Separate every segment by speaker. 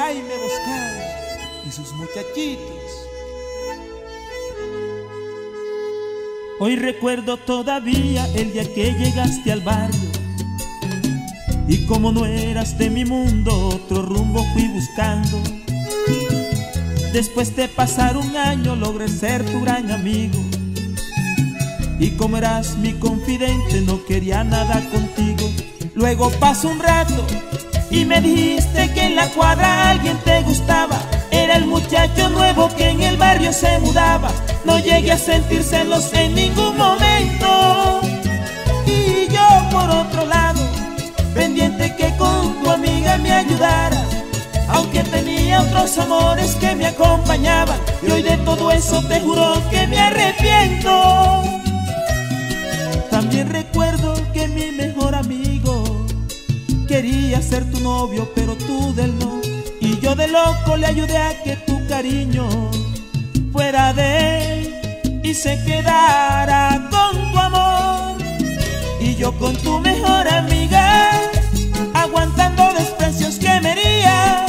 Speaker 1: Jaime Boscal y sus muchachitos.
Speaker 2: Hoy recuerdo todavía el día que llegaste al barrio y como no eras de mi mundo, otro rumbo fui buscando. Después de pasar un año logré ser tu gran amigo. Y como eras mi confidente, no quería nada contigo. Luego pasó un rato y me dijiste que en la cuadra alguien te gustaba. Era el muchacho nuevo que en el barrio se mudaba. No llegué a sentir celos en ningún momento. Y yo por otro lado, pendiente que con tu amiga me ayudara. Aunque tenía otros amores que me acompañaban. Y hoy de todo eso te juro que me arrepiento. Novio, pero tú del no. Y yo de loco le ayudé a que tu cariño fuera de él y se quedara con tu amor. Y yo con tu mejor amiga, aguantando desprecios que me hería.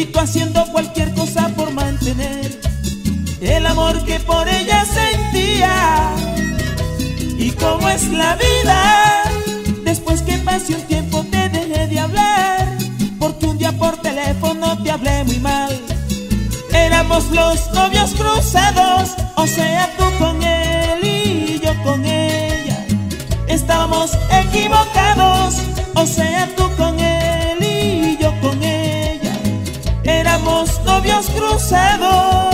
Speaker 2: Y tú haciendo cualquier cosa por mantener el amor que por ella sentía y cómo es la vida. Después que pase un tiempo hablé muy mal. Éramos los novios cruzados, o sea, tú con él y yo con ella. Estábamos equivocados, o sea, tú con él y yo con ella. Éramos novios cruzados.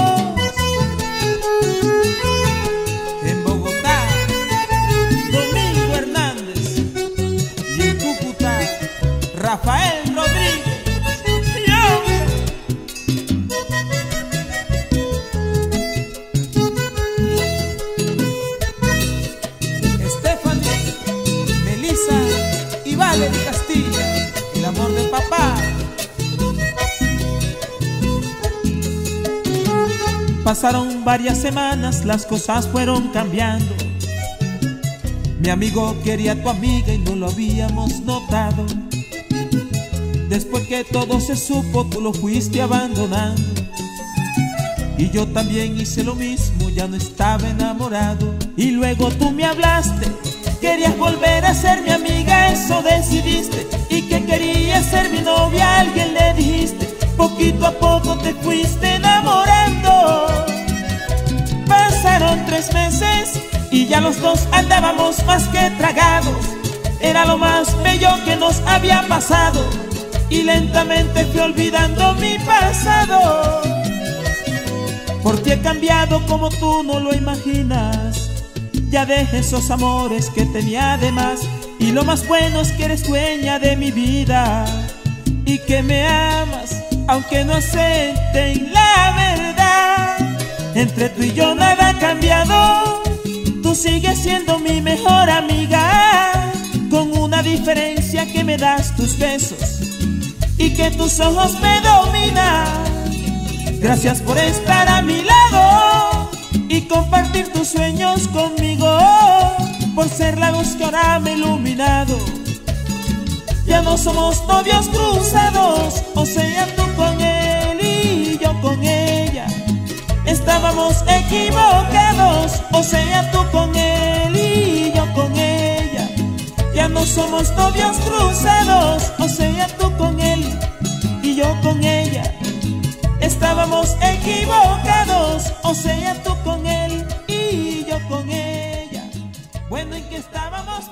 Speaker 1: Rafael
Speaker 2: Pasaron varias semanas, las cosas fueron cambiando. Mi amigo quería a tu amiga y no lo habíamos notado. Después que todo se supo, tú lo fuiste abandonando. Y yo también hice lo mismo, ya no estaba enamorado. Y luego tú me hablaste, querías volver a ser mi amiga, eso decidiste. Y que querías ser mi novia, alguien le dijiste. Poquito a poco te fuiste meses y ya los dos andábamos más que tragados. Era lo más bello que nos había pasado y lentamente fui olvidando mi pasado. Por ti he cambiado como tú no lo imaginas. Ya dejé esos amores que tenía de más. Y lo más bueno es que eres dueña de mi vida y que me amas, aunque no acepten la verdad. Entre tú y yo nada ha cambiado. Tú sigues siendo mi mejor amiga, con una diferencia que me das tus besos y que tus ojos me dominan. Gracias por estar a mi lado y compartir tus sueños conmigo, por ser la luz que ahora me ha iluminado. Ya no somos novios cruzados, o sea, con Estábamos equivocados, o sea, tú con él y yo con ella. Ya no somos novios cruzados, o sea, tú con él y yo con ella. Estábamos equivocados, o sea, tú con él y yo con ella. Bueno, ¿en qué estábamos?